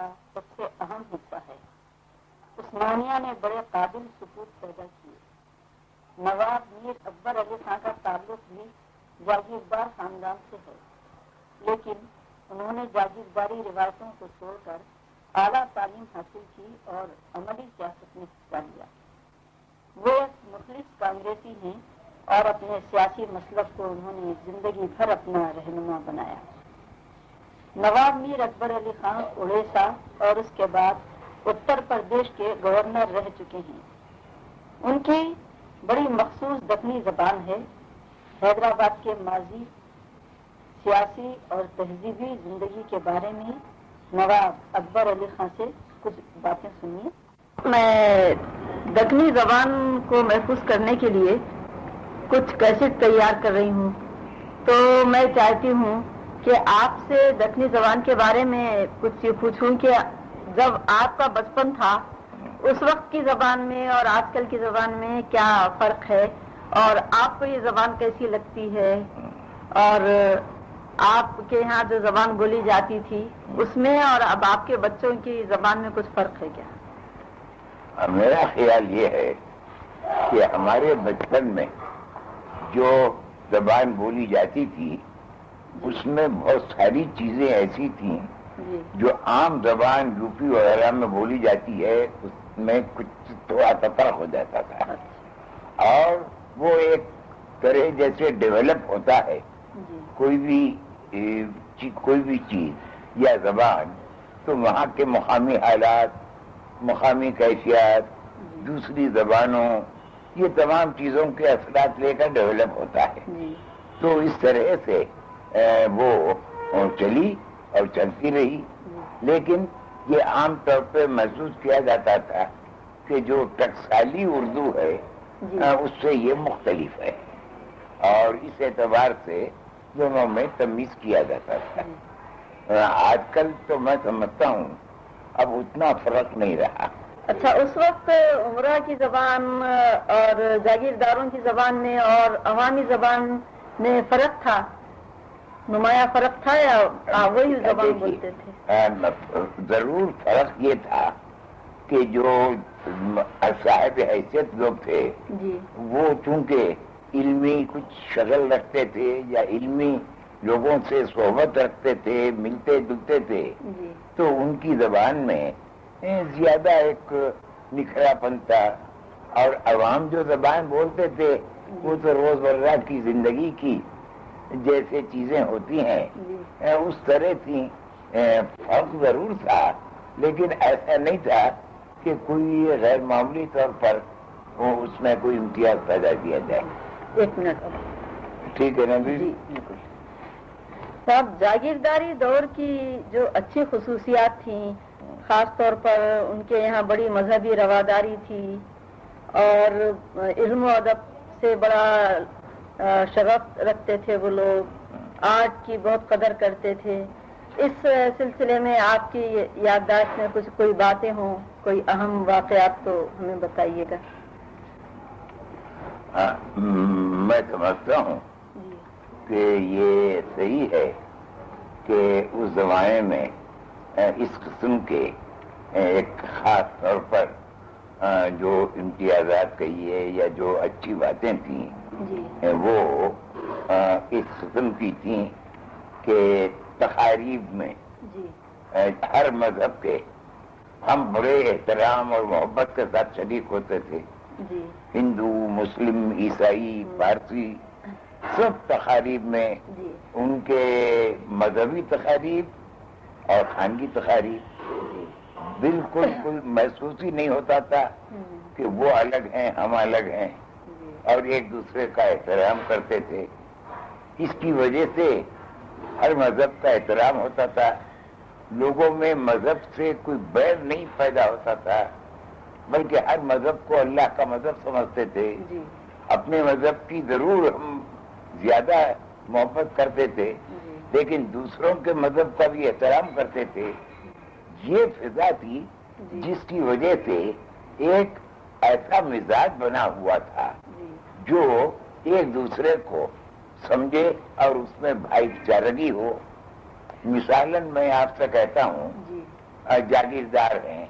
کا سب سے اہم حصہ ہے۔ عثمانیہ نے بڑے قابل سپوت پیدا کیے۔ نواب میر اکبر علی خان کا تعلق بھی جاگیردار خاندان سے ہے۔ لیکن انہوں نے جاگیرداری روایتوں کو چھوڑ کر اعلیٰ تعلیم حاصل کی اور عملی سیاست میں حصہ لیا۔ وہ ایک مخلص کانگریسی ہیں اور اپنے سیاسی مسلک کو انہوں نے زندگی بھر اپنا رہنما بنایا۔ نواب میر اکبر علی خان اڑیسہ اور اس کے بعد اتر پردیش کے گورنر رہ چکے ہیں۔ ان کی بڑی مخصوص دکنی زبان ہے۔ حیدرآباد کے ماضی، سیاسی اور تہذیبی زندگی کے بارے میں نواب اکبر علی خان سے کچھ باتیں سنیے۔ میں دکنی زبان کو محفوظ کرنے کے لیے کچھ کیسٹ تیار کر رہی ہوں۔ تو میں چاہتی ہوں کہ آپ سے دکنی زبان کے بارے میں کچھ یہ پوچھوں کہ جب آپ کا بچپن تھا، اس وقت کی زبان میں اور آج کل کی زبان میں کیا فرق ہے؟ اور آپ کو یہ زبان کیسی لگتی ہے؟ اور آپ کے یہاں جو زبان بولی جاتی تھی، اس میں اور اب آپ کے بچوں کی زبان میں کچھ فرق ہے کیا؟ میرا خیال یہ ہے کہ ہمارے بچپن میں جو زبان بولی جاتی تھی اس میں بہت ساری چیزیں ایسی تھیں جی۔ جو عام زبان یو پی وغیرہ میں بولی جاتی ہے اس میں کچھ تھوڑا سا فرق ہو جاتا تھا۔ اور وہ ایک طرح جیسے ڈیولپ ہوتا ہے۔ جی۔ کوئی بھی کوئی بھی چیز یا زبان تو وہاں کے مقامی حالات مقامی کیفیات دوسری زبانوں یہ تمام چیزوں کے اثرات لے کر ڈیولپ ہوتا ہے۔ جی۔ تو اس طرح سے وہ چلی اور چلتی رہی۔ لیکن یہ عام طور پہ محسوس کیا جاتا تھا کہ جو ٹکسالی اردو ہے جی۔ اس سے یہ مختلف ہے۔ اور اس اعتبار سے دونوں میں تمیز کیا جاتا تھا۔ آ، آج کل تو میں سمجھتا ہوں اب اتنا فرق نہیں رہا۔ اچھا اس وقت عمرہ کی زبان اور جاگیرداروں کی زبان میں اور عوامی زبان میں فرق تھا؟ نمایاں فرق تھا یا وہی زبان بولتے تھے؟ ضرور فرق یہ تھا کہ جو صاحب حیثیت لوگ تھے جی۔ وہ چونکہ علمی کچھ شکل رکھتے تھے یا علمی لوگوں سے صحبت رکھتے تھے ملتے جلتے تھے جی۔ تو ان کی زبان میں زیادہ ایک نکھرا پن تھا اور عوام جو زبان بولتے تھے وہ تو روز مرہ کی زندگی کی جیسے چیزیں ہوتی ہیں جی۔ اس طرح تھی اے، فرق ضرور تھا۔ لیکن ایسا نہیں تھا کہ کوئی غیر معمولی طور پر اس میں کوئی امتیاز پیدا کیا جائے۔ ایک منٹ ٹھیک ہے نا جی؟ جی بالکل۔ صاحب جاگیرداری دور کی جو اچھی خصوصیات تھیں خاص طور پر ان کے یہاں بڑی مذہبی رواداری تھی اور علم و ادب سے بڑا شغف رکھتے تھے وہ لوگ۔ آرٹ کی بہت قدر کرتے تھے۔ اس سلسلے میں آپ کی یادداشت میں کچھ کوئی باتیں ہوں؟ کوئی اہم واقعات تو ہمیں بتائیے گا۔ میں سمجھتا ہوں جی۔ کہ یہ صحیح ہے کہ اس زمانے میں اس قسم کے ایک خاص طور پر جو امتیازات کہیے یا جو اچھی باتیں تھیں وہ آ، اس قسم کی تھیں کہ تقاریب میں جی۔ ہر مذہب کے ہم بڑے احترام اور محبت کے ساتھ شریک ہوتے تھے۔ جی۔ ہندو مسلم عیسائی پارسی سب تقاریب میں جی۔ ان کے مذہبی تقاریب اور خانگی تقاریب۔ بالکل کوئی محسوس ہی نہیں ہوتا تھا کہ وہ الگ ہیں ہم الگ ہیں۔ جی اور ایک دوسرے کا احترام کرتے تھے۔ اس کی وجہ سے ہر مذہب کا احترام ہوتا تھا۔ لوگوں میں مذہب سے کوئی بیر نہیں پیدا ہوتا تھا بلکہ ہر مذہب کو اللہ کا مذہب سمجھتے تھے۔ جی۔ اپنے مذہب کی ضرور ہم زیادہ محبت کرتے تھے جی۔ لیکن دوسروں کے مذہب کا بھی احترام کرتے تھے۔ یہ فضا تھی جی۔ جس کی وجہ سے ایک ایسا مزاج بنا ہوا تھا۔ جو ایک دوسرے کو سمجھے اور اس میں بھائی چارگی ہو۔ مثالاً میں آپ سے کہتا ہوں جی۔ جاگیردار ہیں۔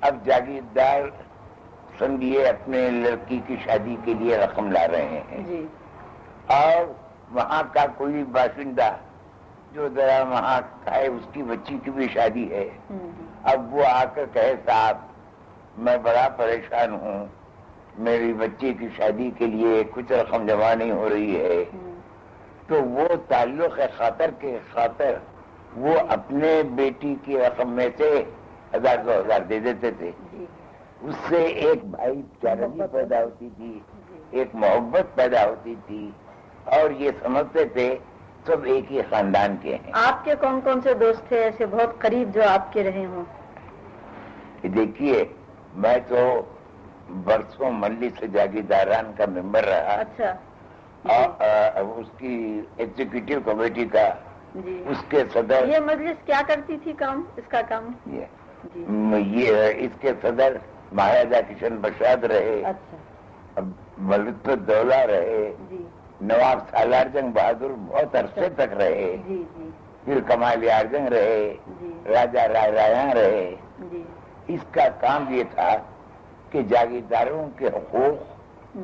اب جاگیردار سمجھیے اپنے لڑکی کی شادی کے لیے رقم لا رہے ہیں۔ جی۔ اور وہاں کا کوئی باشندہ جو ذرا وہاں کا ہے اس کی بچی کی بھی شادی ہے۔ اب وہ آ کر کہے صاحب میں بڑا پریشان ہوں۔ میری بچی کی شادی کے لیے کچھ رقم جمع نہیں ہو رہی ہے۔ تو وہ تعلق خاطر کے خاطر وہ اپنے بیٹی کی رقم میں سے ہزار دو ہزار دے دیتے تھے۔ جی۔ اس سے ایک بھائی چارگی پیدا ہوتی تھی ایک محبت پیدا ہوتی تھی۔ اور یہ سمجھتے تھے سب ایک ہی خاندان کے ہیں۔ آپ کے کون کون سے دوست تھے؟ ایسے بہت قریب جو آپ کے رہے ہوں۔ دیکھیے میں تو برسوں ملی سے جاگیرداران کا ممبر رہا۔ اچھا۔ آ، اس کی ایگزیکٹو کمیٹی کا۔ جی۔ اس کے صدر۔ یہ مجلس کیا کرتی تھی کام؟ اس کا کام؟ یہ۔ جی۔ اس کے صدر مہاراجا کشن پرساد رہے۔ اچھا۔ ملک الدولہ رہے۔ جی۔ نواب سالار جنگ بہادر بہت عرصے تک رہے۔ جی جی۔ پھر کمال جنگ رہے۔ جی۔ راجا رائے رایاں رہے۔ جی۔ اس کا کام یہ تھا کہ جاگیرداروں کے حقوق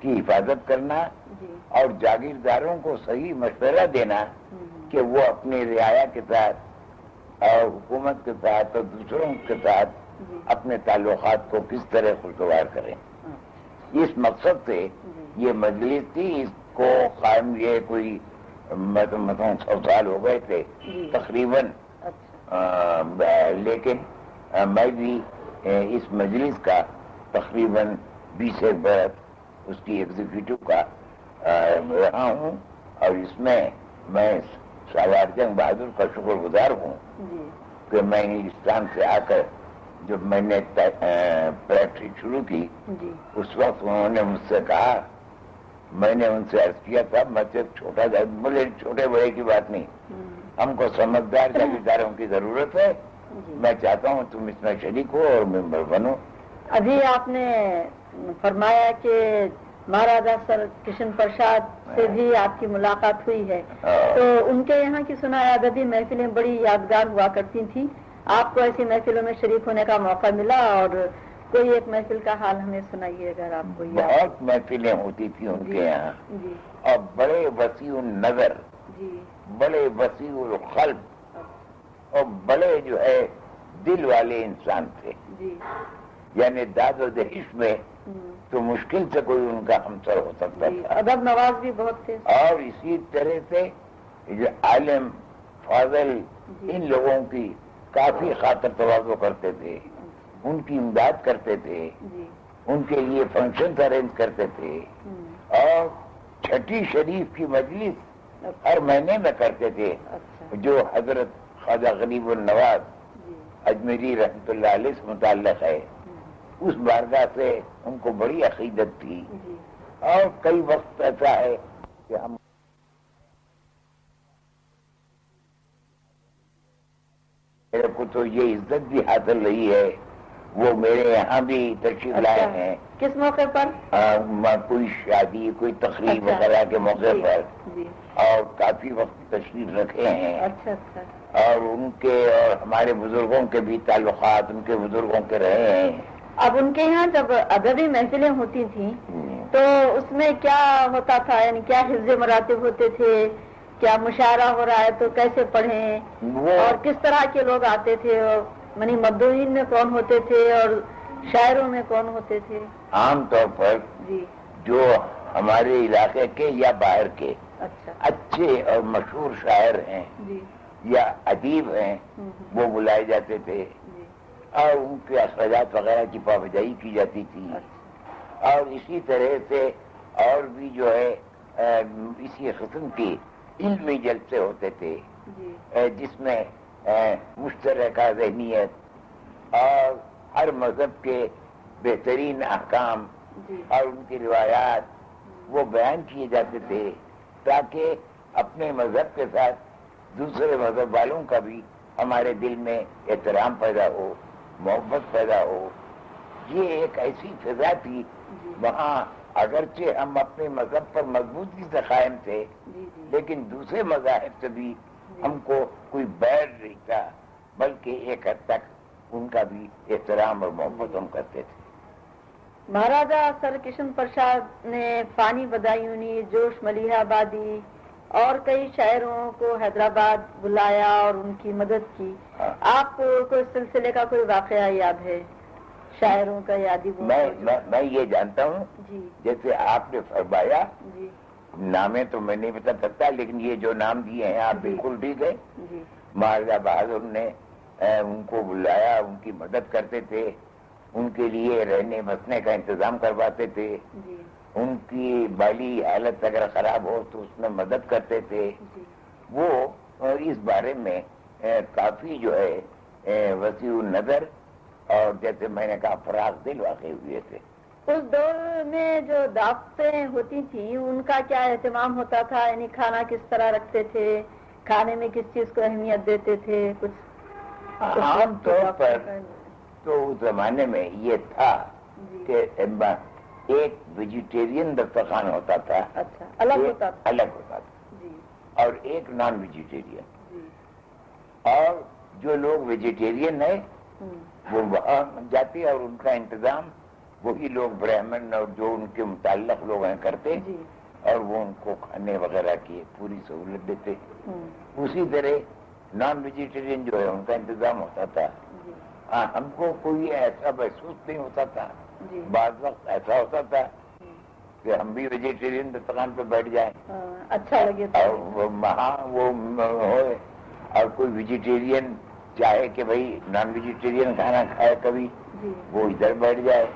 کی حفاظت کرنا جی۔ اور جاگیرداروں کو صحیح مشورہ دینا کہ وہ اپنی رعایا کے ساتھ اور حکومت کے ساتھ اور دوسروں کے ساتھ جی۔ اپنے تعلقات کو کس طرح خوشگوار کریں۔ اس مقصد سے جی۔ یہ مجلس تھی اس کو قائم یہ کوئی سو سال ہو گئے تھے تقریباً۔ اچھا۔ لیکن میں بھی اس مجلس کا تقریباً بیس ایک برس اس کی ایگزیکٹو کا رہا ہوں۔ اور اس میں میں سوار جنگ بہادر کا شکر گزار ہوں جی۔ کہ میں ہندوستان سے آ کر جب میں نے پریکٹس شروع کی جی۔ اس وقت انہوں نے مجھ سے کہا میں نے ان سے عرض کیا تھا میں ایک چھوٹا بولے چھوٹے بڑے کی بات نہیں۔ ہم کو سمجھدار جاگیرداروں کی ضرورت ہے۔ جی۔ میں چاہتا ہوں تم اس میں شریک ہو اور ممبر بنو۔ ابھی آپ نے فرمایا کہ مہاراجا سر کشن پرساد سے بھی آپ کی ملاقات ہوئی ہے۔ اور تو ان کے یہاں کی سنا ہے ادبی محفلیں بڑی یادگار ہوا کرتی تھیں۔ آپ کو ایسی محفلوں میں شریک ہونے کا موقع ملا اور کوئی ایک محفل کا حال ہمیں سنائیے اگر آپ کو بہت محفلیں ہوتی تھی ان کے یہاں۔ جی۔ اور بڑے وسیع النظر جی۔ بڑے وسیع القلب اور بڑے جو ہے دل والے انسان تھے۔ جی۔ یعنی داد و دہش میں تو مشکل سے کوئی ان کا ہمسر ہو سکتا جی تھا۔ ادب نواز بھی بہت تھے۔ اور اسی طرح سے جو عالم فاضل جی۔ ان لوگوں کی کافی خاطر توازو کرتے تھے۔ ان کی امداد کرتے تھے۔ جی۔ ان کے لیے فنکشن ارینج کرتے تھے۔ اور چھٹی شریف کی مجلس اچھا۔ ہر مہینے میں کرتے تھے۔ اچھا۔ جو حضرت خواجہ غریب النواز اجمیری رحمۃ اللہ علیہ سے متعلق ہے۔ اس بارگاہ سے ان کو بڑی عقیدت تھی۔ جی۔ اور کئی وقت ایسا ہے کہ ہم میرے کو تو یہ عزت بھی حاصل رہی ہے۔ وہ میرے یہاں بھی تشریف لائے اچھا ہیں۔ کس موقع پر؟ کوئی شادی کوئی تقریب اچھا۔ وغیرہ کے موقع جی، پر۔ جی۔ اور کافی وقت تشریف رکھے ہیں۔ اچھا۔ اور ان کے اور ہمارے بزرگوں کے بھی تعلقات ان کے بزرگوں کے رہے ہیں۔ اب ان کے یہاں جب ادبی محفلیں ہوتی تھیں تو اس میں کیا ہوتا تھا؟ یعنی کیا حفظ مراتب ہوتے تھے؟ کیا مشاعرہ ہو رہا ہے تو کیسے پڑھیں؟ اور کس طرح کے لوگ آتے تھے؟ اور منی مدوین میں کون ہوتے تھے اور شاعروں میں کون ہوتے تھے؟ عام طور پر جی۔ جو ہمارے علاقے کے یا باہر کے اچھا۔ اچھے اور مشہور شاعر ہیں جی۔ یا ادیب ہیں وہ بلائے جاتے تھے۔ اور ان کے اخراجات وغیرہ کی پابجائی کی جاتی تھی اور اسی طرح سے اور بھی جو ہے اسی قسم کی علمی جلسے ہوتے تھے جی۔ جس میں مشترکہ ذہنیت اور ہر مذہب کے بہترین احکام جی۔ اور ان کی روایات وہ بیان کیے جاتے تھے تاکہ اپنے مذہب کے ساتھ دوسرے مذہب والوں کا بھی ہمارے دل میں احترام پیدا ہو۔ محبت پیدا ہو۔ یہ ایک ایسی فضا تھی۔ جی۔ وہاں اگرچہ ہم اپنے مذہب پر مضبوطی سے قائم تھے جی جی۔ لیکن دوسرے مذاہب سے بھی ہم کو کوئی بیر نہیں تھا بلکہ ایک حد تک ان کا بھی احترام اور محبت ہم کرتے تھے۔ مہاراجا سر کشن پرساد نے فانی بدایونی جوش ملیح آبادی اور کئی شاعروں کو حیدرآباد بلایا اور ان کی مدد کی۔ آپ کو کوئی سلسلے کا کوئی واقعہ یاد ہے؟ شاعروں کا یادی میں یہ جانتا ہوں جی۔ جیسے آپ نے فرمایا جی۔ نامیں تو میں نہیں بتا سکتا لیکن یہ جو نام دیے ہیں آپ جی۔ بالکل ہے جی۔ مہاراجا بہادر نے ان کو بلایا ان کی مدد کرتے تھے ان کے لیے رہنے بسنے کا انتظام کرواتے تھے۔ ان کی بالی حالت اگر خراب ہو تو اس میں مدد کرتے تھے۔ جی۔ وہ اس بارے میں کافی جو ہے وسیع نظر اور جیسے میں نے کہا فراغ دل واقع ہوئے تھے۔ اس دور میں جو دعوتیں ہوتی تھیں ان کا کیا اہتمام ہوتا تھا؟ یعنی کھانا کس طرح رکھتے تھے؟ کھانے میں کس چیز کو اہمیت دیتے تھے؟ کچھ عام طور پر تو اس زمانے میں یہ تھا جی۔ کہ ایک ویجیٹیرین دسترخوان ہوتا تھا۔ اچھا الگ ہوتا تھا۔ الگ ہوتا تھا۔ اور ایک نان ویجیٹیرین جی۔ اور جو لوگ ویجیٹیرین ہیں وہ وہاں جاتے اور ان کا انتظام وہی لوگ برہمن اور جو ان کے متعلق لوگ ہیں کرتے جی۔ اور وہ ان کو کھانے وغیرہ کی پوری سہولت دیتے۔ اسی طرح نان ویجیٹیرین جو ہے ان کا انتظام ہوتا تھا۔ جی۔ ہاں ہم کو کوئی ایسا محسوس نہیں ہوتا تھا۔ بعض وقت ایسا ہوتا تھا کہ ہم بھی ویجیٹیرین دکان پہ بیٹھ جائیں۔ ہاں، اچھا لگے وہاں وہ ہوئے۔ اور کوئی ویجیٹیرین چاہے کہ بھائی نان ویجیٹیرین کھانا کھائے کبھی جی۔ وہ ادھر بیٹھ جائے۔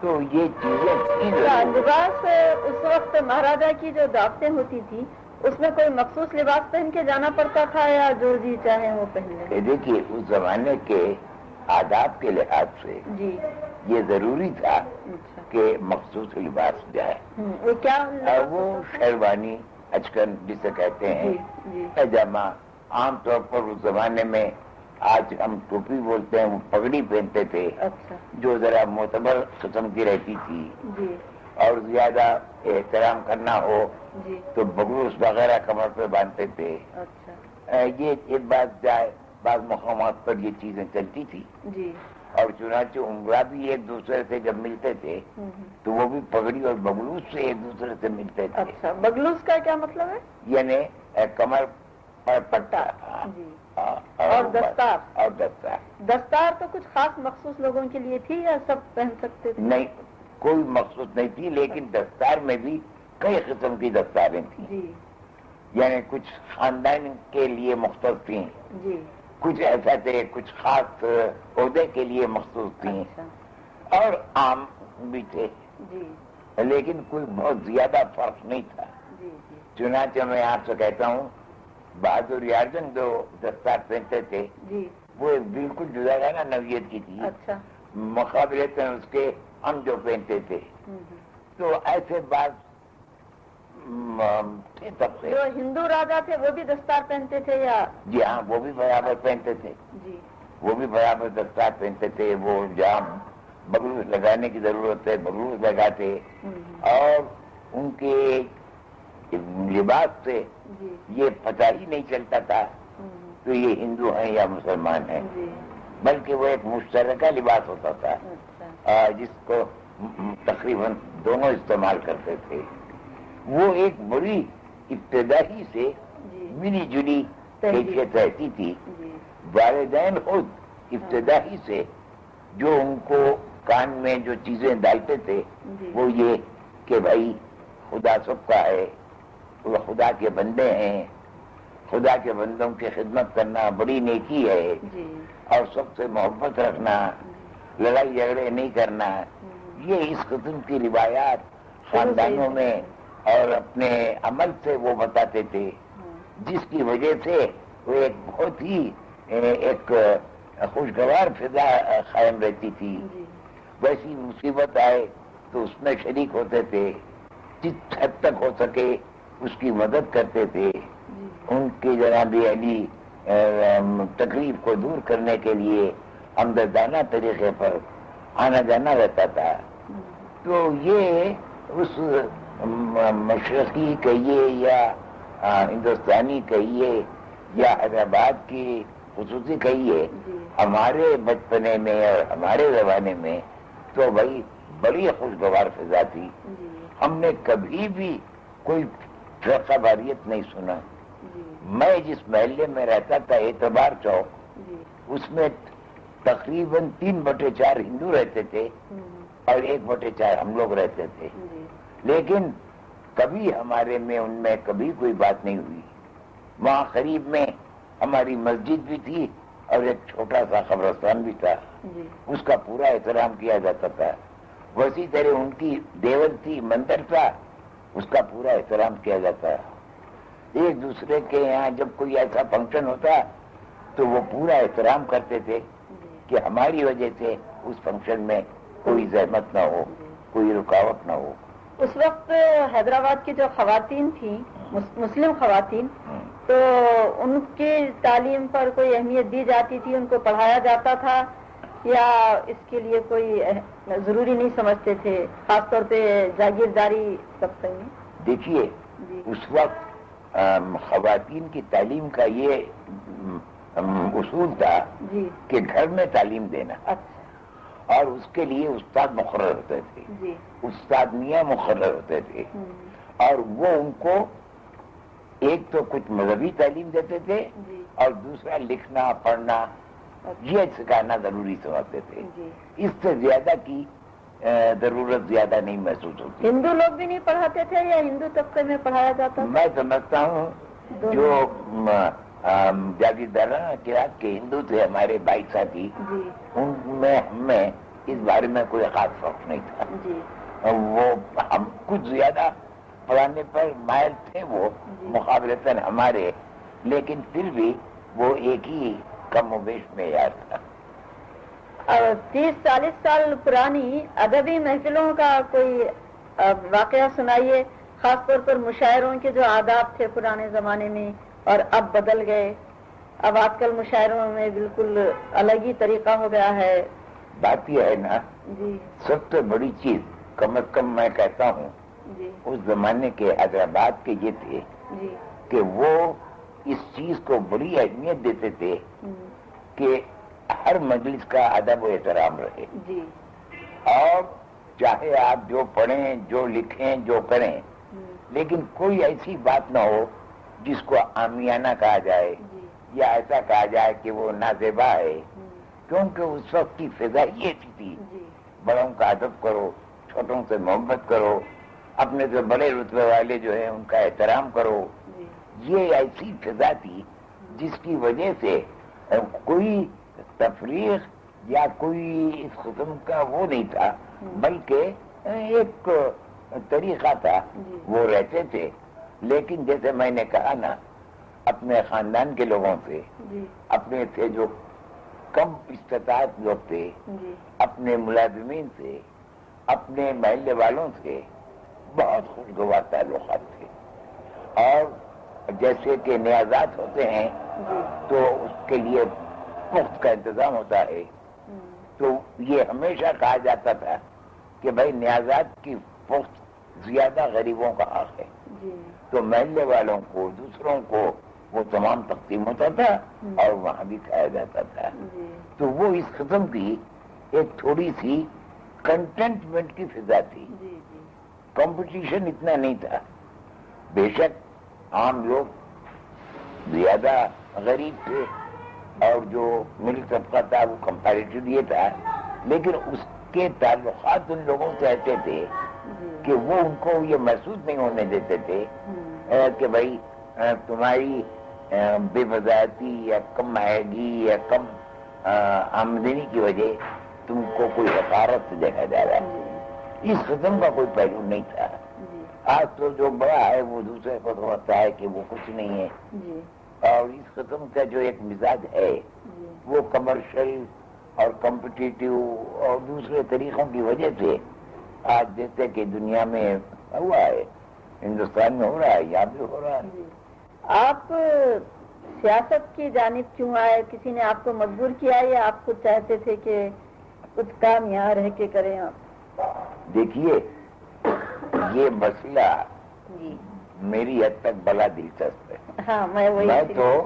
تو یہ چیزیں۔ لباس اس وقت مہاراجا کی جو دعوتیں ہوتی تھی اس میں کوئی مخصوص لباس پہن کے جانا پڑتا تھا یا جو جی چاہے وہ پہن لیں دیکھیے اس زمانے کے آداب کے لحاظ سے جی۔ یہ ضروری تھا اچھا۔ کہ مخصوص لباس جائے وہ اور؟ شیروانی اچکن جسے کہتے ہیں جی۔ جی پیجامہ۔ عام طور پر اس زمانے میں آج ہم ٹوپی بولتے ہیں وہ پگڑی پہنتے تھے۔ اچھا۔ جو ذرا معتبر قسم کی رہتی تھی۔ جی۔ اور زیادہ احترام کرنا ہو جی۔ تو بگروس وغیرہ کمر پہ باندھتے تھے۔ اچھا۔ یہ ایک بات جائے بعض مقامات پر یہ چیزیں چلتی تھی جی۔ اور چنانچہ عمرہ بھی ایک دوسرے سے جب ملتے تھے۔ تو وہ بھی پگڑی اور بگلوس سے ایک دوسرے سے ملتے تھے۔ اچھا بگلوس کا کیا مطلب ہے؟ یعنی کمر پر پٹا جی۔ ہاں، اور دستار؟ اور دستار۔ دستار تو کچھ خاص مخصوص لوگوں کے لیے تھی یا سب پہن سکتے تھے؟ نہیں کوئی مقصود نہیں تھی لیکن دستار میں بھی کئی قسم کی دستاریں تھیں۔ جی۔ یعنی کچھ خاندان کے لیے مختص تھیں۔ جی۔ کچھ ایسا تھے کچھ خاص عہدے کے لیے مخصوص تھیں۔ اچھا۔ اور عام بھی تھے۔ جی۔ لیکن کوئی بہت زیادہ فرق نہیں تھا۔ جی جی۔ چنانچہ میں آپ سے کہتا ہوں بہادر یارجن جو دستار پہنتے تھے وہ بالکل جدا ہے نا نوعیت کی تھی۔ اچھا۔ مقابلے میں اس کے ہم جو پہنتے تھے۔ تو ایسے بعض جو ہندو راجا تھے وہ بھی دستار پہنتے تھے یا؟ جی ہاں وہ بھی برابر پہنتے تھے۔ جی۔ وہ بھی برابر دستار پہنتے تھے وہ جہاں بگلوس لگانے کی ضرورت ہے بگلوس لگاتے۔ اور ان کے لباس سے جی۔ یہ پتہ ہی نہیں چلتا تھا۔ کہ یہ ہندو ہیں یا مسلمان ہیں۔ جی۔ بلکہ وہ ایک مشترکہ لباس ہوتا تھا۔ اچھا۔ جس کو تقریباً دونوں استعمال کرتے تھے۔ وہ ایک بڑی ابتدائی سے جی۔ ملی جلی۔ کیفیت رہتی تھی۔ جی۔ والدین خود ابتدائی سے جو ان کو کان میں جو چیزیں ڈالتے تھے جی۔ وہ یہ کہ بھائی خدا سب کا ہے وہ خدا کے بندے ہیں۔ خدا کے بندوں کی خدمت کرنا بڑی نیکی ہے۔ اور سب سے محبت رکھنا لڑائی جھگڑے نہیں کرنا۔ ہم، یہ اس قسم کی روایات خاندانوں میں اور اپنے عمل سے وہ بتاتے تھے۔ ہم، جس کی وجہ سے وہ ایک بہت ہی ایک خوشگوار فضا قائم رہتی تھی۔ جی۔ ویسی مصیبت آئے تو اس میں شریک ہوتے تھے۔ جس حد تک ہو سکے اس کی مدد کرتے تھے۔ جی۔ ان کی جناب علی تکلیف کو دور کرنے کے لیے ہمدردانہ طریقے پر آنا جانا رہتا تھا۔ ہم، تو یہ اس مشرقی کہیے یا ہندوستانی کہیے یا حیدرآباد کی خصوصی کہی ہے جی۔ ہمارے بچپنے میں اور ہمارے زمانے میں تو بھائی بڑی خوشگوار فضا تھی۔ جی۔ ہم نے کبھی بھی کوئی فرقہ باریت نہیں سنا۔ جی۔ میں جس محلے میں رہتا تھا اعتبار چوک اس میں تقریباً تین بٹے چار ہندو رہتے تھے اور ایک بٹے چار ہم لوگ رہتے تھے۔ لیکن کبھی ہمارے میں ان میں کبھی کوئی بات نہیں ہوئی۔ وہاں قریب میں ہماری مسجد بھی تھی اور ایک چھوٹا سا قبرستان بھی تھا۔ جی۔ اس کا پورا احترام کیا جاتا تھا۔ ویسی طرح ان کی دیور تھی مندر تھا اس کا پورا احترام کیا جاتا۔ ایک دوسرے کے یہاں جب کوئی ایسا فنکشن ہوتا تو وہ پورا احترام کرتے تھے جی۔ کہ ہماری وجہ سے اس فنکشن میں کوئی زحمت نہ ہو کوئی رکاوٹ نہ ہو۔ اس وقت حیدرآباد کی جو خواتین تھیں مس- مسلم خواتین ہوں۔ تو ان کی تعلیم پر کوئی اہمیت دی جاتی تھی ان کو پڑھایا جاتا تھا یا اس کے لیے کوئی ضروری نہیں سمجھتے تھے خاص طور پہ جاگیرداری طبقے میں دیکھیے جی۔ اس وقت خواتین کی تعلیم کا یہ اصول تھا جی۔ کہ گھر میں تعلیم دینا۔ اچھا۔ اور اس کے لیے استاد مقرر ہوتے تھے۔ جی۔ استاد میاں مقرر ہوتے تھے۔ اور وہ ان کو ایک تو کچھ مذہبی تعلیم دیتے تھے جی۔ اور دوسرا لکھنا پڑھنا اچھا، یہ سکھانا ضروری سمجھتے تھے۔ جی۔ اس سے زیادہ کی ضرورت زیادہ نہیں محسوس ہوتی۔ ہندو لوگ بھی نہیں پڑھاتے تھے یا ہندو طبقے میں پڑھایا جاتا میں سمجھتا ہوں؟ جو کراط کے ہندو تھے ہمارے بھائی ساتھی ان میں ہم میں اس بارے میں کوئی خاص فرق نہیں تھا۔ جی۔ وہ ہم کچھ زیادہ پڑھانے پر مائل تھے وہ جی۔ مقابلتاً ہمارے لیکن پھر بھی وہ ایک ہی کم و بیش میں یاد تھا۔ اور تیس چالیس سال پرانی ادبی محفلوں کا کوئی واقعہ سنائیے خاص طور پر مشاعروں کے جو آداب تھے پرانے زمانے میں اور اب بدل گئے۔ اب آج کل مشاعروں میں بالکل الگ ہی طریقہ ہو گیا ہے۔ بات یہ ہے نا؟ جی۔ سب سے بڑی چیز کم از کم میں کہتا ہوں جی۔ اس زمانے کے حیدرآباد کے یہ تھے جی۔ کہ وہ اس چیز کو بڑی اہمیت دیتے تھے کہ ہر مجلس کا ادب و احترام رہے۔ جی۔ اور چاہے آپ جو پڑھیں جو لکھیں جو کریں لیکن کوئی ایسی بات نہ ہو جس کو آمیانہ کہا جائے یا ایسا کہا جائے کہ وہ نازیبا ہے۔ کیونکہ اس وقت کی فضا ایسی تھی جی۔ بڑوں کا ادب کرو چھوٹوں سے محبت کرو اپنے سے بڑے رتبے والے جو ہیں ان کا احترام کرو۔ جی۔ یہ ایسی فضا تھی جس کی وجہ سے کوئی تفریح یا کوئی اس قسم کا وہ نہیں تھا۔ بلکہ ایک طریقہ تھا۔ جی۔ وہ رہتے تھے۔ لیکن جیسے میں نے کہا نا اپنے خاندان کے لوگوں سے اپنے تھے جو کم استطاعت لوگ تھے جی۔ اپنے ملازمین سے اپنے محلے والوں سے بہت خوشگوار تعلقات تھے۔ اور جیسے کہ نیازات ہوتے ہیں جی۔ تو اس کے لیے پخت کا انتظام ہوتا ہے۔ تو یہ ہمیشہ کہا جاتا تھا کہ بھائی نیازات کی پخت زیادہ غریبوں کا حق ہے۔ جی۔ تو محلے والوں کو دوسروں کو وہ تمام تقسیم ہوتا تھا۔ اور وہاں بھی کھایا جاتا تھا۔ جی۔ تو وہ اس قسم کی ایک تھوڑی سی کنٹینٹمنٹ کی فضا تھی۔ جی جی۔ کمپٹیشن اتنا نہیں تھا۔ بے شک عام لوگ زیادہ غریب تھے اور جو مڈل طبقہ تھا وہ کمپیریٹو یہ تھا۔ لیکن اس کے تعلقات ان لوگوں سے ایسے تھے جی۔ کہ وہ ان کو یہ محسوس نہیں ہونے دیتے تھے کہ بھائی تمہاری بے وضاحتی یا کم آئیگی یا کم آمدنی کی وجہ تم کو کوئی حقارت سے دیکھا جا رہا ہے اس قسم کا کوئی پہلو نہیں تھا آج تو جو بڑا ہے وہ دوسرے کو سمجھتا ہے کہ وہ کچھ نہیں ہے اور اس قسم کا جو ایک مزاج ہے وہ کمرشل اور کمپٹیٹو اور دوسرے طریقوں کی وجہ سے آج جیسے کہ دنیا میں ہوا ہے ہندوستان میں ہو رہا ہے یہاں بھی ہو رہا ہے آپ سیاست کی جانب کیوں آئے؟ کسی نے آپ کو مجبور کیا یا آپ خود چاہتے تھے کہ کچھ کام یہاں رہ کے کریں آپ؟ دیکھیے یہ مسئلہ جی۔ میری حد تک بڑا دلچسپ ہے۔ ہاں میں میں تو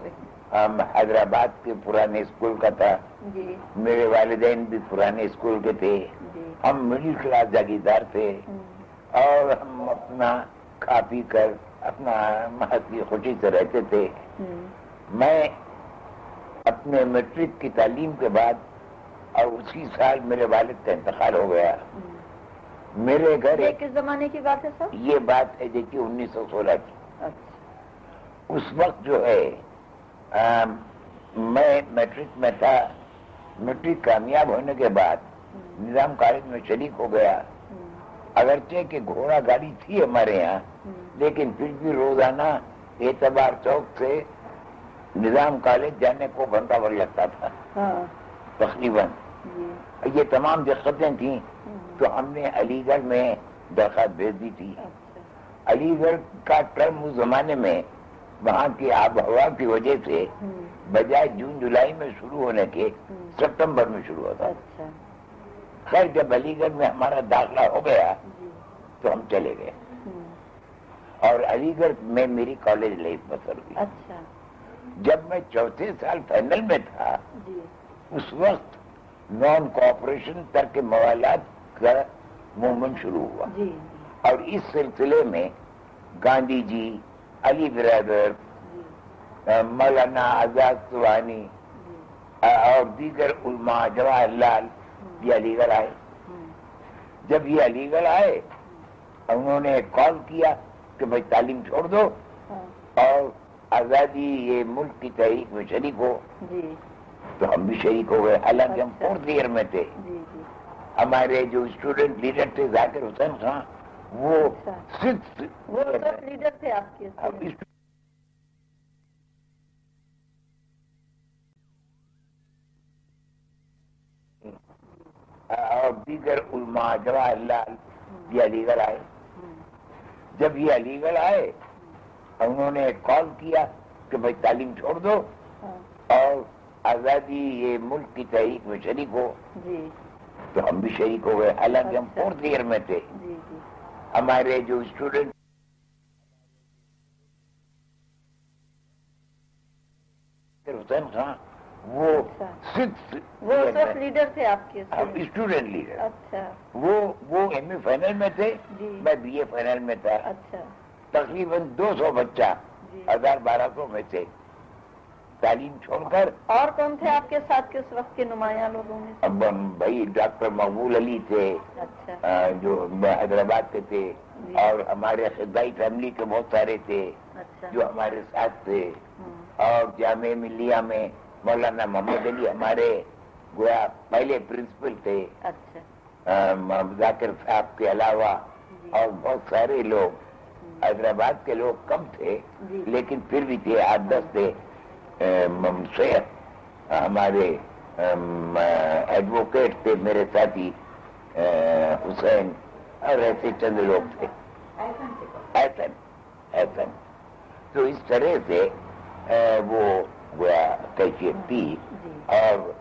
حیدرآباد کے پرانے اسکول کا تھا۔ جی۔ میرے والدین بھی پرانے اسکول کے تھے۔ جی۔ ہم مڈل کلاس جاگیردار تھے۔ اور ہم اپنا کھا پی کر اپنا ہنسی خوشی سے رہتے تھے۔ میں اپنے میٹرک کی تعلیم کے بعد اور اسی سال میرے والد کا انتقال ہو گیا۔ میرے گھر کس زمانے کی بات ہے سر؟ یہ بات ہے دیکھیے انیس سو سولہ کی۔ اچھا۔ اس وقت جو ہے میں میٹرک میں تھا۔ میٹرک کامیاب ہونے کے بعد نظام کالج میں شریک ہو گیا۔ اگرچہ کہ گھوڑا گاڑی تھی ہمارے یہاں لیکن پھر بھی روزانہ اعتبار چوک سے نظام کالج جانے کو گھنٹہ بھر لگتا تھا۔ ہاں۔ تقریباً۔ جی۔ یہ تمام دقتیں تھیں ہم، تو ہم نے علی گڑھ میں درخواست بھیج دی تھی۔ اچھا۔ علی گڑھ کا ٹرم اس زمانے میں وہاں کی آب ہوا کی وجہ سے ہم، بجائے جون جولائی میں شروع ہونے کے ہم، ستمبر میں شروع ہوتا۔ اچھا۔ خیر جب علی گڑھ میں ہمارا داخلہ ہو گیا جی۔ تو ہم چلے گئے۔ اور علی گڑھ میں میری کالج لائف بسر ہوئی اچھا۔ جب میں چوتھے سال فائنل میں تھا جی۔ اس وقت نان کوآپریشن ترک موالات کا موومنٹ شروع ہوا۔ جی۔ اور اس سلسلے میں گاندھی جی علی برادر جی۔ مولانا آزاد سوانی جی۔ اور دیگر علماء جواہر لال یہ علی گڑھ آئے۔ جب یہ علی گڑھ آئے انہوں نے کال کیا۔ کہ بھائی تعلیم چھوڑ دو ہاں، اور آزادی یہ ملک کی تحریک میں شریک ہو۔ جی۔ تو ہم بھی شریک ہو گئے۔ حالانکہ ہم اچھا۔ فورتھ ایئر میں تھے۔ جی جی۔ ہمارے جو اسٹوڈنٹ لیڈر تھے ذاکر حسین خان وہ اچھا۔ سکس لیڈر تھے آپ کے اور دیگر علماء جواہر لال یہ علی گڑھ آئے۔ جب یہ علی گڑھ آئے انہوں نے کال کیا کہ بھائی تعلیم چھوڑ دو ہاں، اور آزادی یہ ملک کی تحریک میں شریک ہو۔ جی۔ تو ہم بھی شریک ہو گئے۔ حالانکہ ہم اچھا۔ فورتھ ایئر میں تھے۔ جی جی۔ ہمارے جو اسٹوڈنٹ حسین خان وہ اچھا۔ سکس وہ لیڈر تھے آپ کے اسٹوڈنٹ لیڈر اچھا۔ وہ وہ ایم اے فائنل میں تھے۔ جی۔ میں بی اے فائنل میں تھا۔ اچھا۔ تقریباً دو سو بچہ۔ جی۔ ہزار بارہ سو میں سے تعلیم چھوڑ کر۔ اور کون تھے آپ کے ساتھ کے اس وقت کے نمایاں لوگوں میں؟ اب بھائی ڈاکٹر مقبول علی تھے۔ اچھا۔ جو حیدرآباد کے تھے۔ جی۔ اور ہمارے خدائی فیملی کے بہت سارے تھے۔ جو ہمارے ساتھ تھے۔ اور جامع ملیہ میں مولانا محمد علی ہمارے گویا پہلے پرنسپل تھے ذاکر صاحب کے علاوہ اور بہت سارے لوگ حیدرآباد کے لوگ کم تھے لیکن پھر بھی تھے آٹھ دس تھے شیخ ہمارے ایڈوکیٹ تھے میرے ساتھی حسین اور ایسے چند لوگ تھے ایسن ایسن تو اس طرح سے وہ کیفیت تھی جی۔ اور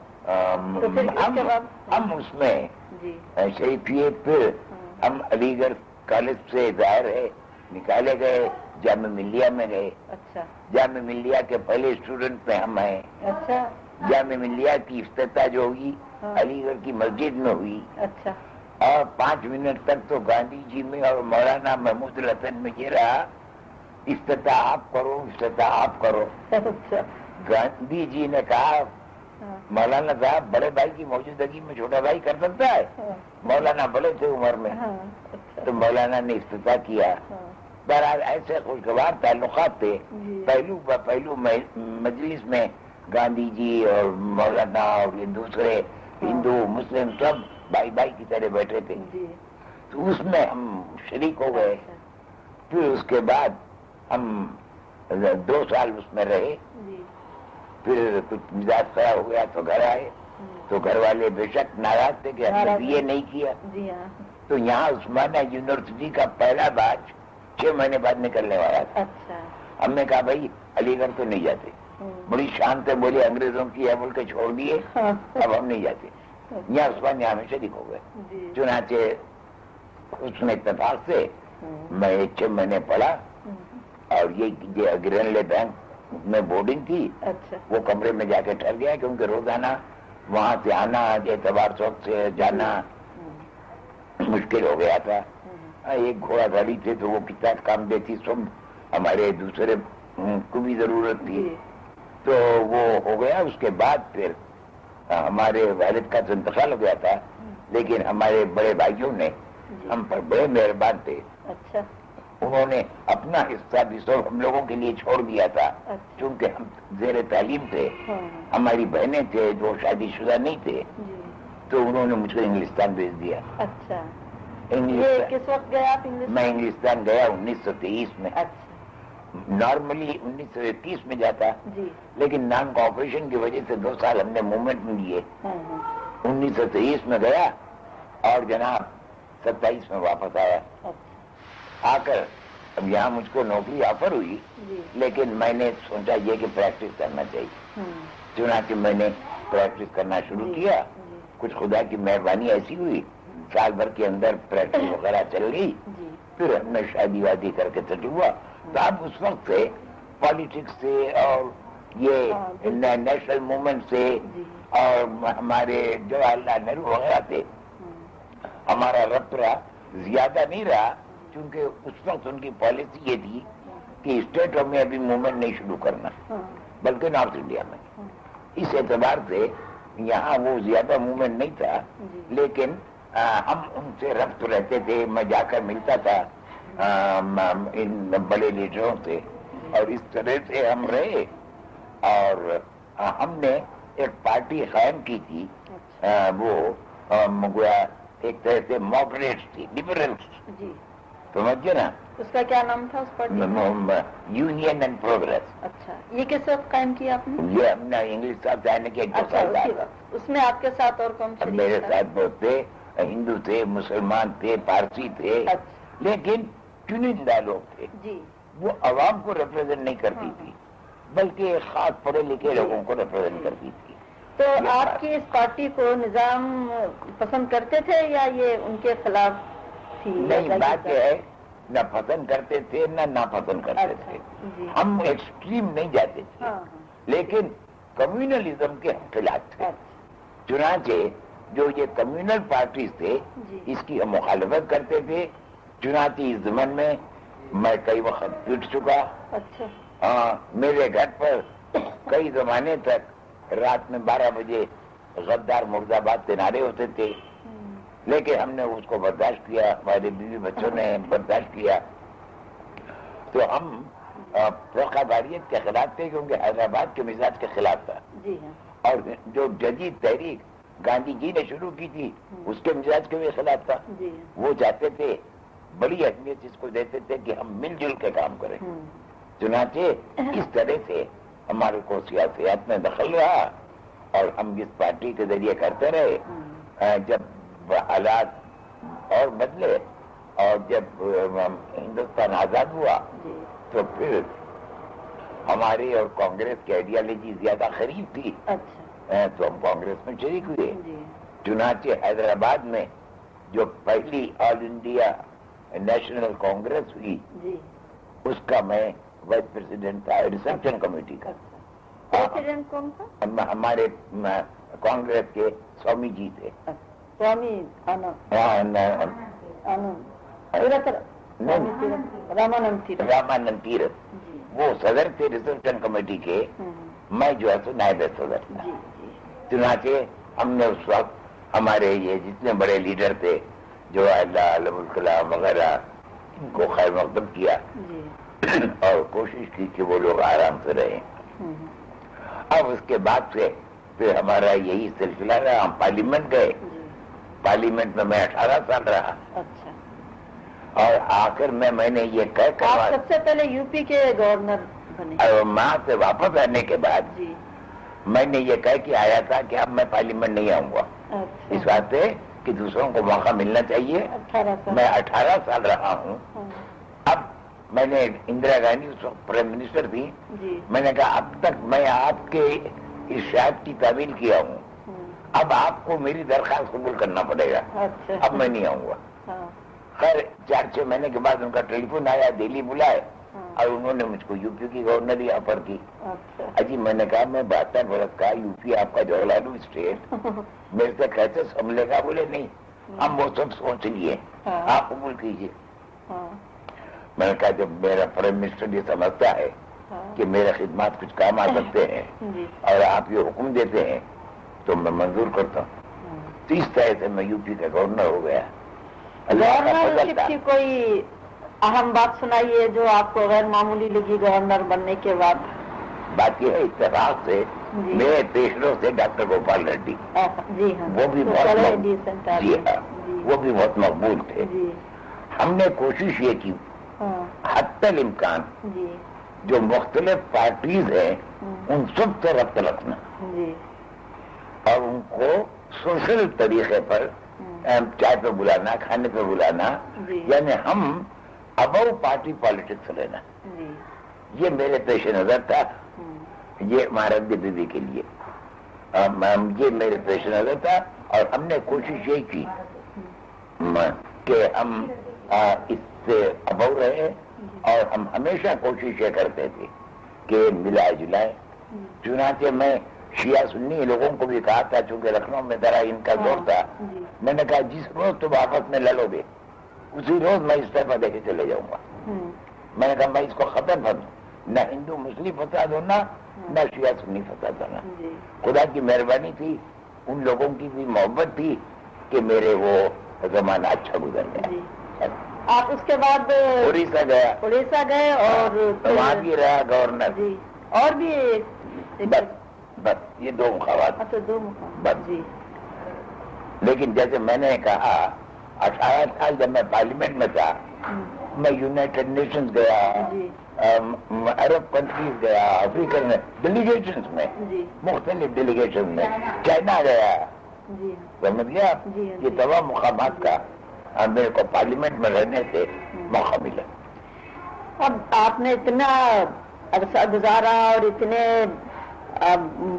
ہم اس میں جی۔ شریفیت پھر ہاں، ہم علی گڑھ کالج سے ظاہر ہے نکالے گئے جامع ملیہ میں گئے۔ اچھا۔ جامع ملیہ کے پہلے اسٹوڈنٹ میں ہم ہیں۔ اچھا۔ جامع ملیہ کی افتتاح جو ہوئی ہاں۔ علی گڑھ کی مسجد میں ہوئی۔ اچھا۔ اور پانچ منٹ تک تو گاندھی جی میں اور مولانا محمود الحسن میں یہ رہا افتتاح آپ کرو افتتاح آپ کرو۔ اچھا۔ گاندھی جی نے کہا ہاں، مولانا صاحب بڑے بھائی کی موجودگی میں چھوٹا بھائی کر سکتا ہے؟ ہاں، مولانا بڑے تھے عمر میں۔ ہاں، اچھا۔ تو مولانا نے افتتاح کیا۔ بہرحال ایسے خوشگوار تعلقات تھے۔ جی۔ پہلو پہلو مجلس میں گاندھی جی اور مولانا اور دوسرے ہندو مسلم سب بھائی بھائی کی طرح بیٹھے تھے۔ جی۔ تو اس میں ہم شریک ہو گئے۔ اچھا، پھر اس کے بعد ہم دو سال اس میں رہے۔ پھر کچھ مزاج خراب ہو گیا تو گھر آئے۔ تو گھر والے بے شک ناراض تھے کہ ہم نے ناراض بی اے نہیں کیا۔ جی ہاں۔ تو یہاں عثمانیہ یونیورسٹی کا پہلا بیچ چھ مہینے بعد نکلنے والا تھا۔ اچھا۔ ہم نے کہا بھائی علی گڑھ تو نہیں جاتے۔ بڑی شان سے بولے انگریزوں کی ہے بول کے چھوڑ دیے۔ ہاں، اب ہم نہیں جاتے۔ یہاں عثمانیہ میں شریک ہو گئے جی۔ چنانچہ اس میں اتفاق سے میں چھ مہینے پڑھا اور یہ گرین لے بینک میں بورڈنگ تھی اچھا۔ وہ کمرے میں جا کے ٹھہر گیا کیونکہ روزانہ وہاں سے آنا اعتبار چوک سے جانا مشکل ہو گیا تھا۔ ہاں، ایک گھوڑا گاڑی تھے تو وہ کتنا کام دیتی سب ہمارے دوسرے کو بھی ضرورت تھی۔ جی۔ تو وہ ہو گیا اس کے بعد پھر ہمارے والد کا تو انتقال ہو گیا تھا لیکن ہمارے بڑے بھائیوں نے جی۔ ہم پر بڑے مہربان تھے۔ اچھا۔ انہوں نے اپنا حصہ بھی سب ہم لوگوں کے لیے چھوڑ دیا تھا اچھا۔ چونکہ ہم زیر تعلیم تھے۔ ہاں۔ ہماری بہنیں تھے جو شادی شدہ نہیں تھے۔ جی۔ تو انہوں نے مجھ کو انگلستان بھیج دیا۔ اچھا۔ کس وقت انگلش میں انگلستان گیا انیس سو تیئیس میں۔ اچھا۔ نارملی انیس سو اکیس میں جاتا جی۔ لیکن نان کوآپریشن کی وجہ سے دو سال ہم نے موومنٹ میں لیے۔ ہاں ہاں۔ انیس سو تیئیس میں گیا اور جناب ستائیس میں واپس آیا۔ آ کر اب یہاں مجھ کو نوکری آفر ہوئی جی۔ لیکن میں نے سوچا یہ کہ پریکٹس کرنا چاہیے۔ ہوں چنانچہ میں نے پریکٹس کرنا شروع جی، کیا۔ جی۔ کچھ خدا کی مہربانی ایسی ہوئی سال بھر کے اندر پریکٹس وغیرہ چل گئی جی۔ پھر ہم نے شادی وادی کر کے سیٹل ہوا۔ تو اب اس وقت سے پالیٹکس سے اور ہاں، یہ۔ نیشنل موومنٹ سے اور ہمارے جواہر لال نہرو وغیرہ سے ہمارا ربط رہا زیادہ نہیں رہا۔ کیونکہ اس وقت ان کی پالیسی یہ تھی کہ اسٹیٹوں میں ابھی موومنٹ نہیں شروع کرنا، بلکہ نارتھ انڈیا میں۔ اس اعتبار سے یہاں وہ زیادہ موومنٹ نہیں تھا، لیکن ہم ان سے ربط رہتے تھے، میں جا کر ملتا تھا ان بڑے لیڈروں سے۔ اور اس طرح سے ہم رہے۔ اور ہم نے ایک پارٹی قائم کی تھی وہ گویا ایک طرح سے ماڈریٹ تھی لبرلس جی سمجھے نا۔ اس کا کیا نام تھا اس پارٹی یونین اینڈ پروگرس اچھا یہ کس وقت قائم کیا آپ نے؟ یہ نے انگلش صاحب آنے کے اچھا اس میں آپ کے ساتھ اور کون میرے؟ ساتھ بہت تھے ہندو تھے مسلمان تھے پارسی تھے۔ اچھا۔ لیکن چنندہ لوگ تھے۔ جی۔ وہ عوام کو ریپرزینٹ نہیں کرتی ہاں۔ تھی بلکہ ایک خاص پڑھے لکھے جی۔ لوگوں کو ریپرزینٹ کرتی تھی۔ تو آپ کی اس پارٹی کو نظام پسند کرتے تھے یا یہ ان کے خلاف نہیں بات یہ ہے نہ پسند کرتے تھے نہ ناپسند کرتے اچھا تھے۔ جی۔ ہم ایکسٹریم نہیں جاتے تھے ہاں ہاں۔ لیکن کمیونلزم کے خلاف تھے۔ اچھا۔ چنانچہ جو یہ کمیونل پارٹیز تھے جی۔ اس کی ہم مخالفت کرتے تھے۔ چنانچہ اس زمن میں میں کئی وقت پیٹ چکا۔ اچھا۔ ہاں میرے گھر پر کئی زمانے تک رات میں بارہ بجے غدار مرزاباد کے نعرے ہوتے تھے۔ لیکن ہم نے اس کو برداشت کیا ہمارے بیوی بچوں نے برداشت کیا۔ تو ہم فوقہ داریت کے خلاف تھے کیونکہ حیدرآباد کے مزاج کے خلاف تھا۔ جی ہاں۔ اور جو جدید تحریک گاندھی جی نے شروع کی تھی اس کے مزاج کے بھی خلاف تھا۔ جی ہاں۔ وہ چاہتے تھے بڑی اہمیت اس کو دیتے تھے کہ ہم مل جل کے کام کریں۔ چنانچہ اس طرح سے ہمارے کو سیاست میں دخل رہا اور ہم اس پارٹی کے ذریعے کرتے رہے۔ جب حالات اور بدلے۔ اور جب ہندوستان آزاد ہوا جی۔ تو پھر ہماری اور کانگریس کی آئیڈیالوجی زیادہ قریب تھی۔ اچھا۔ تو ہم کانگریس میں شریک ہوئے۔ جی۔ چنانچہ حیدرآباد میں جو پہلی آل انڈیا نیشنل کانگریس ہوئی جی۔ اس کا میں وائس پریسیڈنٹ تھا ریسپشن کمیٹی کا۔ اچھا ہمارے کانگریس کے سوامی جی تھے۔ تیرتر رامانند جی وہ صدر تھے ریسپشن کمیٹی کے میں جو ہے سو نائب صدر تھا چنانچہ ہم نے اس وقت ہمارے یہ جتنے بڑے لیڈر تھے جو اللہ علم الکلام وغیرہ ان کو خیر مقدم کیا اور کوشش کی کہ وہ لوگ آرام سے رہیں اب اس کے بعد سے پھر ہمارا یہی سلسلہ رہا ہم پارلیمنٹ گئے پارلیمنٹ میں میں اٹھارہ سال رہا۔ اچھا۔ اور آخر میں میں نے یہ کہہ کر سب سے پہلے یو پی کے گورنر بنے۔ وہاں سے واپس آنے کے بعد جی۔ میں نے یہ کہہ کے آیا تھا کہ اب میں پارلیمنٹ نہیں آؤں گا۔ اس اچھا واسطے کہ دوسروں کو موقع ملنا چاہیے۔ میں اٹھارہ سال رہا ہوں۔ ہاں، اب میں نے اندرا گاندھی اس وقت پرائم منسٹر تھی۔ جی۔ میں نے کہا اب تک میں آپ کے ارشاد کی تعمیل کیا ہوں، اب آپ کو میری درخواست قبول کرنا پڑے گا۔ اچھا۔ اب میں نہیں آؤں گا۔ ہاں۔ خیر چار چھ مہینے کے بعد ان کا ٹیلی فون آیا دہلی بلائے۔ ہاں۔ اور انہوں نے مجھ کو یو پی کی گورنر آفر کی۔ اچھا۔ اجی میں نے کہا میں بہتر برس کا یو پی آپ کا جواہر اسٹیٹ۔ میرے سے کیسے سنبھلے گا بولے نہیں۔ ہم وہ سب سوچ لیے۔ ہاں۔ آپ قبول کیجیے۔ ہاں۔ میں نے کہا جب میرا پرائم منسٹر یہ سمجھتا ہے ہاں۔ کہ میرے خدمات کچھ کام آ سکتے ہیں جی۔ اور آپ یہ حکم دیتے ہیں تو میں منظور کرتا ہوں۔ اس طرح سے میں یو پی کا گورنر ہو گیا۔ کی کوئی اہم بات سنائیے جو آپ کو غیر معمولی لگی گورنر بننے کے بعد؟ بات یہ ہے اتفاق سے جی۔ میرے پیشروں سے ڈاکٹر گوپال ریڈی۔ جی ہاں۔ وہ بھی بہت جی۔ ہاں وہ بھی بہت مقبول تھے۔ ہم نے کوشش یہ کی۔ ہاں۔ حتی الامکان۔ جی۔ جو مختلف پارٹیز ہیں ان سب سے ربط رکھنا اور ان کو سوشل طریقے پر چائے پہ بلانا کھانے پہ بلانا۔ جی۔ یعنی ہم ابو پارٹی پالیٹکس لینا۔ جی۔ یہ میرے پیش نظر تھا۔ یہ مہاراج بیوی کے لیے۔ یہ میرے پیش نظر تھا۔ اور ہم نے کوشش یہ کی کہ ہم اس سے ابو رہے۔ اور ہم ہمیشہ کوشش یہ کرتے تھے کہ ملائے جلائے۔ چنانچہ میں شیعہ سنی لوگوں کو بھی کہا تھا چونکہ لکھنؤ میں ذرا ان کا زور تھا جی۔ میں نے کہا جس روز تم آپس میں لڑو گے اسی روز میں استعفی دے کے چلے جاؤں گا۔ ہوں، میں نے کہا میں اس کو ختم کر دوں نہ ہندو مسلم فساد ہونا نہ شیعہ سنی فساد ہونا جی۔ خدا کی مہربانی تھی ان لوگوں کی بھی محبت تھی کہ میرے وہ زمانہ اچھا گزر جی۔ گیا آپ اس کے بعد اڑیسہ گیا۔ اڑیسہ گئے اور وہاں بھی رہا گورنر۔ جی اور بھی بس۔ بس یہ دو اچھا دو مقام بس۔ جی۔ لیکن جیسے میں نے کہا اٹھارہ سال جب میں پارلیمنٹ میں تھا میں یونائٹڈ نیشنز گیا جی۔ عرب کنٹریز گیا افریقن ڈیلیگیشنز میں جی۔ مختلف ڈیلیگیشن میں چائنا گیا۔ جی۔ سمجھ گیا؟ یہ۔ تمام مقامات کا میرے کو پارلیمنٹ میں رہنے سے موقع ملا۔ اب آپ نے اتنا عرصہ گزارا اور اتنے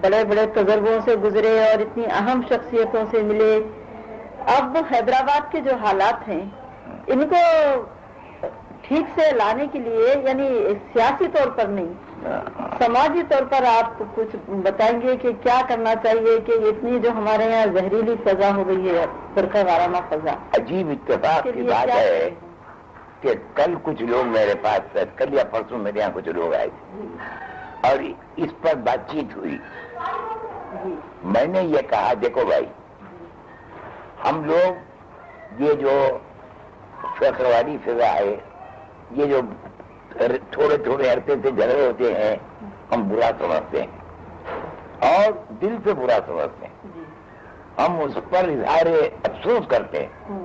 بڑے بڑے تجربوں سے گزرے اور اتنی اہم شخصیتوں سے ملے۔ اب حیدرآباد کے جو حالات ہیں ان کو ٹھیک سے لانے کے لیے یعنی سیاسی طور پر نہیں سماجی طور پر آپ کچھ بتائیں گے کہ کیا کرنا چاہیے کہ اتنی جو ہمارے یہاں زہریلی فضا ہو گئی ہے فرقہ وارانہ فضا۔ عجیب اتفاق کی بات ہے؟ کہ کل کچھ لوگ میرے پاس کل یا پرسوں میرے یہاں کچھ لوگ آئے تھے۔ اور اس پر بات چیت ہوئی۔ میں نے یہ کہا دیکھو بھائی ہم لوگ یہ جو فخرواری فضا ہے یہ جو تھوڑے تھوڑے عرصے سے جھگڑے ہوتے ہیں ہم برا سمجھتے ہیں۔ اور دل سے برا سمجھتے ہیں۔ جی۔ ہم اس پر اظہار افسوس کرتے ہیں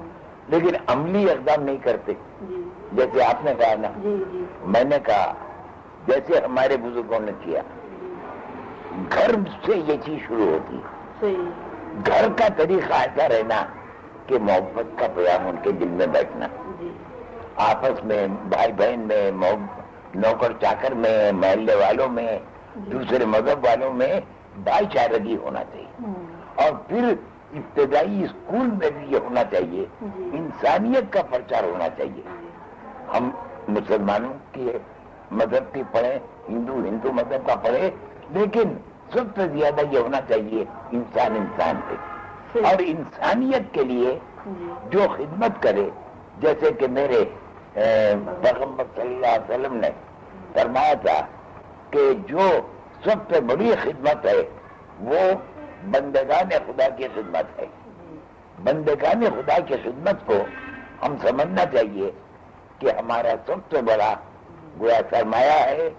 لیکن عملی اقدام نہیں کرتے۔ جی۔ جیسے آپ نے کہا نا جی۔ میں نے کہا جیسے ہمارے بزرگوں نے کیا۔ گھر سے یہ چیز شروع ہوتی۔ صحیح۔ گھر کا طریقہ ایسا رہنا کہ محبت کا پیام ان کے دل میں بیٹھنا۔ جی۔ آپس میں بھائی بہن میں نوکر چاکر میں محلے والوں میں دوسرے مذہب والوں میں بھائی چارگی ہونا چاہیے۔ اور پھر ابتدائی اسکول میں بھی یہ ہونا چاہیے۔ جی۔ انسانیت کا پرچار ہونا چاہیے۔ ہم مسلمانوں کے مذہب کی پڑھیں ہندو ہندو مذہب کا پڑھے لیکن سب سے زیادہ یہ ہونا چاہیے انسان انسان پہ۔ اور انسانیت کے لیے جی۔ جو خدمت کرے جیسے کہ میرے پیغمبر صلی اللہ علیہ وسلم نے فرمایا تھا کہ جو سب سے بڑی خدمت ہے وہ بندگان خدا کی خدمت ہے۔ بندگان خدا کی خدمت کو ہم سمجھنا چاہیے کہ ہمارا سب سے بڑا گویا سرمایہ ہے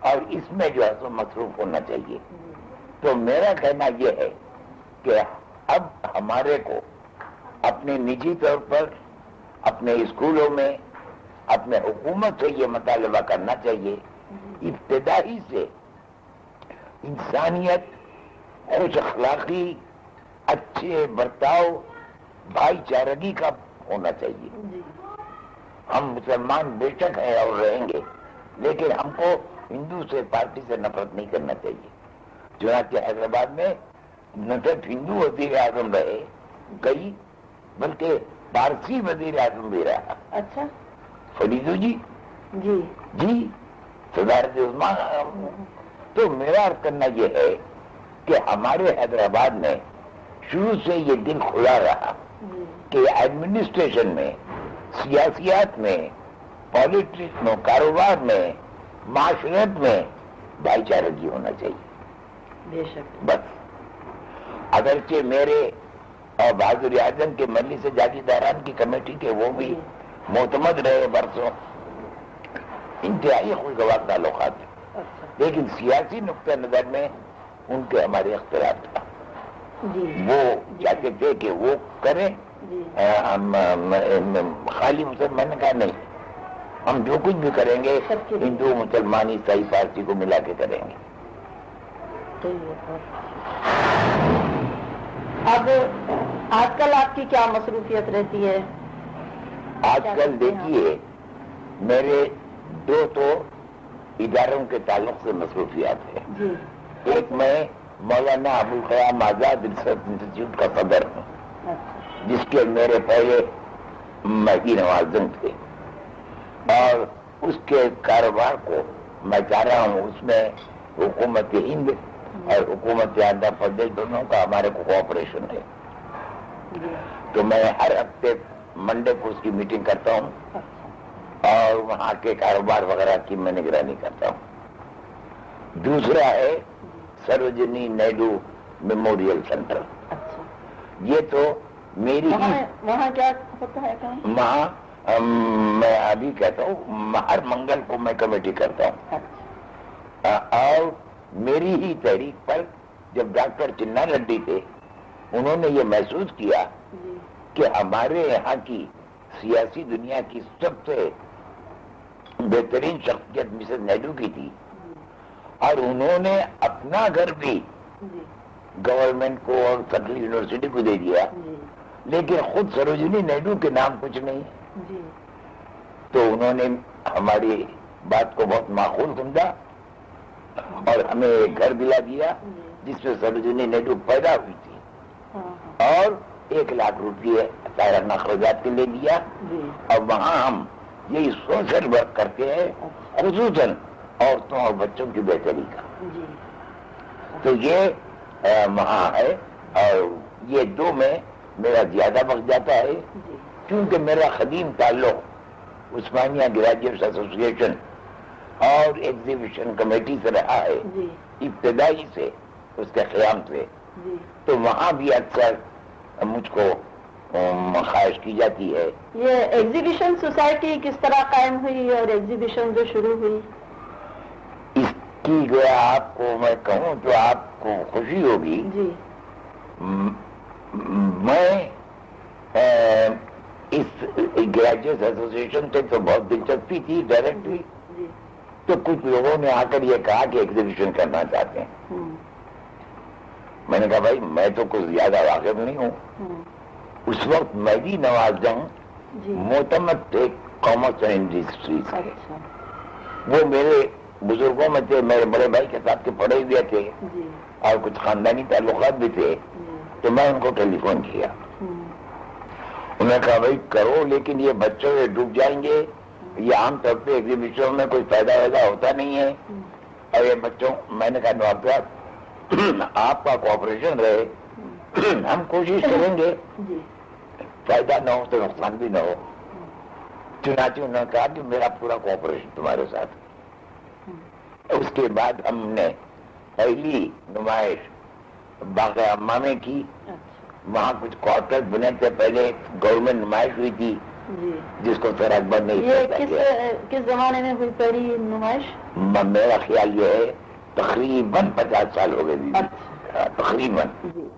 اور اس میں جو ہے سو مصروف ہونا چاہیے۔ تو میرا کہنا یہ ہے کہ اب ہمارے کو اپنے نجی طور پر، اپنے اسکولوں میں، اپنے حکومت سے یہ مطالبہ کرنا چاہیے۔ ابتدائی سے انسانیت، خوش اخلاقی، اچھے برتاؤ، بھائی چارگی کا ہونا چاہیے۔ ہم مسلمان بے شک ہیں اور رہیں گے۔ لیکن ہم کو ہندو سے پارٹی سے نفرت نہیں کرنا چاہیے۔ چنانچہ حیدرآباد میں نہ صرف ہندو وزیر اعظم رہے کئی بلکہ پارسی وزیر اعظم بھی رہا۔ اچھا۔ فریدو جی۔ جی۔ جی صدارت عثمان تو میرا عرض کرنا یہ ہے کہ ہمارے حیدرآباد میں شروع سے یہ دن کھلا رہا جی۔ کہ ایڈمنسٹریشن میں سیاسیات میں پالیٹکس میں کاروبار میں معاشرت میں بھائی چارگی ہونا چاہیے۔ بے شک۔ بس۔ اگرچہ میرے اور بہادر اعظم کے مجلس سے جاگیرداران کی کمیٹی کے وہ بھی معتمد رہے برسوں۔ انتہائی خوشگوار تعلقات ہیں۔ اچھا۔ لیکن سیاسی نقطہ نظر میں ان کے ہمارے اختلاف تھا جی۔ وہ چاہتے تھے کہ وہ کریں۔ جی۔ ہم خالی مسلمان نے کہا نہیں۔ ہم جو کچھ بھی کریں گے۔ ہندو مسلمان عیسائی پارسی کو ملا کے کریں گے۔ ہے اب آج کل آپ کی کیا مصروفیت رہتی ہے؟ آج کل؟ دیکھیے میرے دو تو اداروں کے تعلق سے مصروفیات ہیں۔ جی۔ ایک میں مولانا ابوالقیام آزاد ریسرچ انسٹیٹیوٹ کا صدر ہوں اچھا۔ جس کے میرے پہلے مہدی نوازن تھے۔ اور اس کے کاروبار کو میں چاہ رہا ہوں اس میں حکومت ہند اور حکومت آندھرا پردیش دونوں کا ہمارے کو کوآپریشن ہے۔ تو میں ہر ہفتے منڈے کو اس کی میٹنگ کرتا ہوں اور وہاں کے کاروبار وغیرہ کی میں نگرانی کرتا ہوں۔ دوسرا ہے سروجنی نائڈو میموریل سینٹر۔ اچھا۔ یہ تو میری وہاں کیا ہوتا ہے وہاں میں ابھی کہتا ہوں ہر منگل کو میں کمیٹی کرتا ہوں۔ اچھا۔ اور میری ہی تحریک پر جب ڈاکٹر چنا لڈی تھے انہوں نے یہ محسوس کیا جی۔ کہ ہمارے یہاں کی سیاسی دنیا کی سب سے بہترین شخصیت مسز نیڈو کی تھی۔ اور انہوں نے اپنا گھر بھی جی۔ گورنمنٹ کو اور سینٹرل یونیورسٹی کو دے دیا۔ جی۔ لیکن خود سروجنی نیڈو کے نام کچھ نہیں۔ جی۔ تو انہوں نے ہماری بات کو بہت معقول سمجھا اور ہمیں ایک گھر دلا دیا جی۔ جس میں سروجنی نیڈو پیدا ہوئی تھی۔ ہاں ہاں۔ اور ایک لاکھ روپئے سارا اخراجات کے لے دیا۔ جی۔ اور وہاں ہم یہی سوشل ورک کرتے ہیں خصوصاً عورتوں اور بچوں کی بہتری کا۔ تو یہ وہاں ہے اور یہ دو میں میرا زیادہ وقت جاتا ہے۔ کیونکہ میرا قدیم تعلق عثمانیہ گریجویٹس ایسوسیشن اور ایگزیبیشن کمیٹی سے رہا ہے جی۔ ابتدائی سے اس کے قیام سے۔ جی۔ تو وہاں بھی اکثر مجھ کو خواہش کی جاتی ہے۔ یہ ایگزیبیشن سوسائٹی کس طرح قائم ہوئی اور ایگزیبیشن جو شروع ہوئی؟ اس کی جو ہے آپ کو میں کہوں تو آپ کو خوشی ہوگی۔ جی۔ میں اس گریجویٹ ایسوسیشن سے تو بہت دلچسپی تھی ڈائریکٹلی تو کچھ لوگوں نے آ کر یہ کہا کہ ایگزیبیشن کرنا چاہتے ہیں۔ میں نے کہا بھائی میں تو کچھ زیادہ واقف نہیں ہوں۔ اس وقت مہدی نواز جنگ جی۔ معتمد تھے کامرس اینڈ انڈسٹریز کے۔ اچھا۔ وہ میرے بزرگوں میں تھے میرے بڑے بھائی کے ساتھ کے پڑھے ہوئے تھے۔ جی۔ اور کچھ خاندانی تعلقات بھی تھے۔ جی۔ تو میں ان کو ٹیلی فون کیا۔ انہوں نے کہا بھائی کرو، لیکن یہ بچوں سے ڈوب جائیں گے۔ یہ عام طور پہ ایگزیبیشن میں کوئی فائدہ وائدہ ہوتا نہیں ہے۔ اور یہ بچوں، میں نے کہا نواب صاحب، آپ کا کوآپریشن رہے۔ ہم کوشش کریں گے۔ فائدہ نہ ہو تو نقصان بھی نہ ہو۔ چنانچہ انہوں نے کہا کہ میرا پورا کوآپریشن تمہارے ساتھ۔ اس کے بعد ہم نے پہلی نمائش باغ اما میں کی۔ وہاں کچھ کوارٹر بنے تھے پہلے گورنمنٹ نمائش ہوئی تھی جی۔ جس کو سر اکبر نے افتتاح کس زمانے میں ہوئی پہلی نمائش؟ میرا خیال یہ ہے تقریباً پچاس سال ہو گئے۔ اچھا۔ تقریباً۔ جی۔